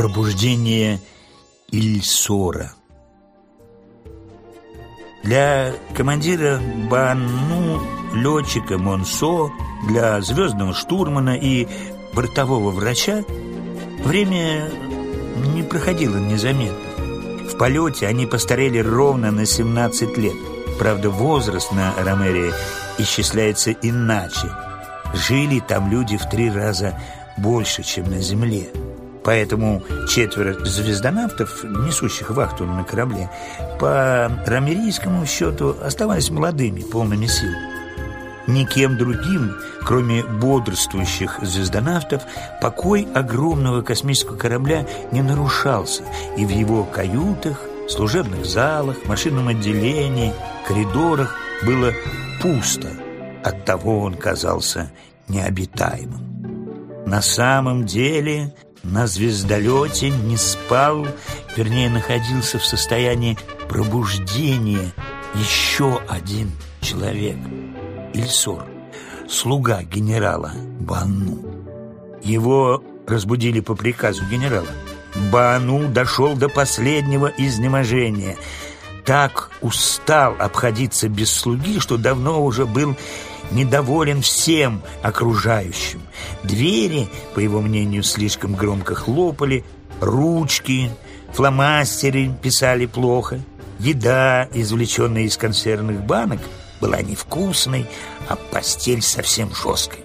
Пробуждение Ильсора Для командира Банну, летчика Монсо, для звездного штурмана и бортового врача время не проходило незаметно. В полете они постарели ровно на 17 лет. Правда, возраст на Ромере исчисляется иначе. Жили там люди в три раза больше, чем на Земле. Поэтому четверо звездонавтов, несущих вахту на корабле, по рамерийскому счету оставались молодыми, полными сил. Никем другим, кроме бодрствующих звездонавтов, покой огромного космического корабля не нарушался, и в его каютах, служебных залах, машинном отделении, коридорах было пусто. Оттого он казался необитаемым. На самом деле на звездолете не спал, вернее, находился в состоянии пробуждения еще один человек – Ильсор, слуга генерала Бану. Его разбудили по приказу генерала. Бану дошел до последнего изнеможения. Так устал обходиться без слуги, что давно уже был недоволен всем окружающим. Двери, по его мнению, слишком громко хлопали, ручки, фломастеры писали плохо, еда, извлеченная из консервных банок, была невкусной, а постель совсем жесткой.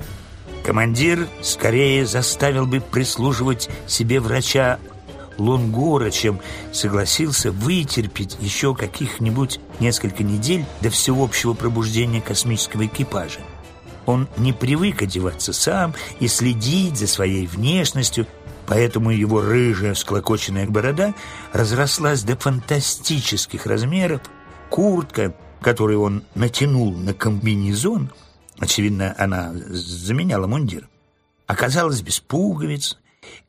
Командир скорее заставил бы прислуживать себе врача Лонгора, чем согласился вытерпеть еще каких-нибудь несколько недель до всеобщего пробуждения космического экипажа. Он не привык одеваться сам и следить за своей внешностью, поэтому его рыжая склокоченная борода разрослась до фантастических размеров, куртка, которую он натянул на комбинезон, очевидно, она заменяла мундир, оказалась без пуговиц,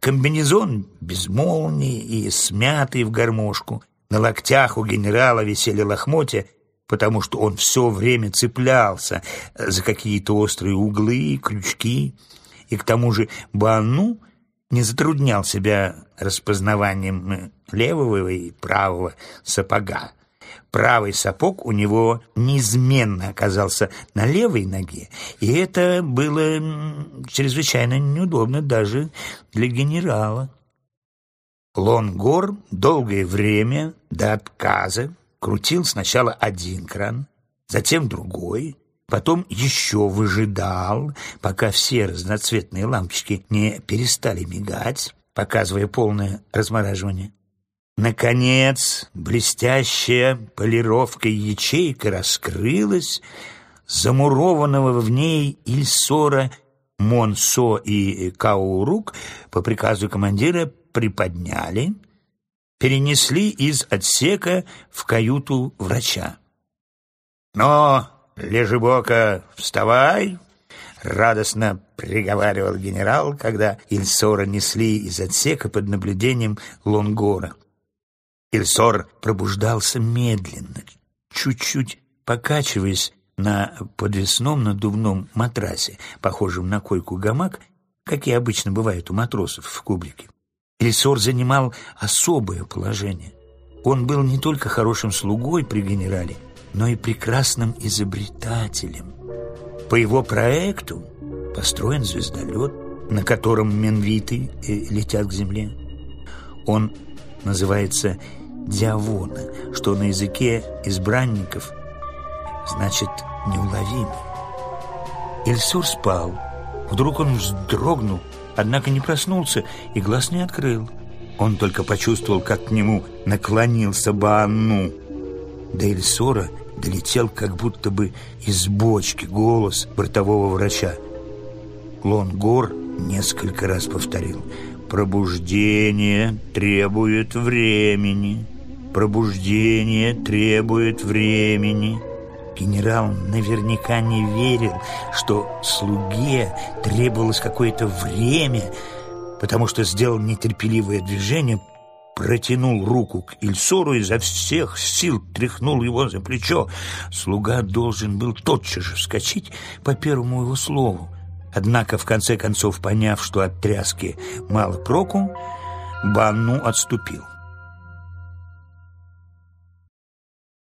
Комбинезон без молнии и смятый в гармошку. На локтях у генерала висели лохмотья, потому что он все время цеплялся за какие-то острые углы, крючки. И к тому же Бану не затруднял себя распознаванием левого и правого сапога. Правый сапог у него неизменно оказался на левой ноге, и это было чрезвычайно неудобно даже для генерала. Лонгор долгое время до отказа крутил сначала один кран, затем другой, потом еще выжидал, пока все разноцветные лампочки не перестали мигать, показывая полное размораживание. Наконец, блестящая полировкой ячейка раскрылась, замурованного в ней Ильсора Монсо и Каурук по приказу командира приподняли, перенесли из отсека в каюту врача. «Но, Лежебока, вставай!» — радостно приговаривал генерал, когда Ильсора несли из отсека под наблюдением Лонгора. Ильсор пробуждался медленно, чуть-чуть покачиваясь на подвесном надувном матрасе, похожем на койку-гамак, какие обычно бывают у матросов в кубрике. Ильсор занимал особое положение. Он был не только хорошим слугой при генерале, но и прекрасным изобретателем. По его проекту построен звездолет, на котором менвиты э, летят к Земле. Он называется Диавона, что на языке избранников значит неуловимый. Ильсур спал. Вдруг он вздрогнул, однако не проснулся и глаз не открыл. Он только почувствовал, как к нему наклонился Баану. До Ильсора долетел как будто бы из бочки голос бортового врача. Лонгор несколько раз повторил «Пробуждение требует времени». Пробуждение требует времени. Генерал наверняка не верил, что слуге требовалось какое-то время, потому что сделал нетерпеливое движение, протянул руку к Ильсору и изо всех сил тряхнул его за плечо. Слуга должен был тотчас же вскочить по первому его слову. Однако, в конце концов, поняв, что от тряски мало проку, Банну отступил.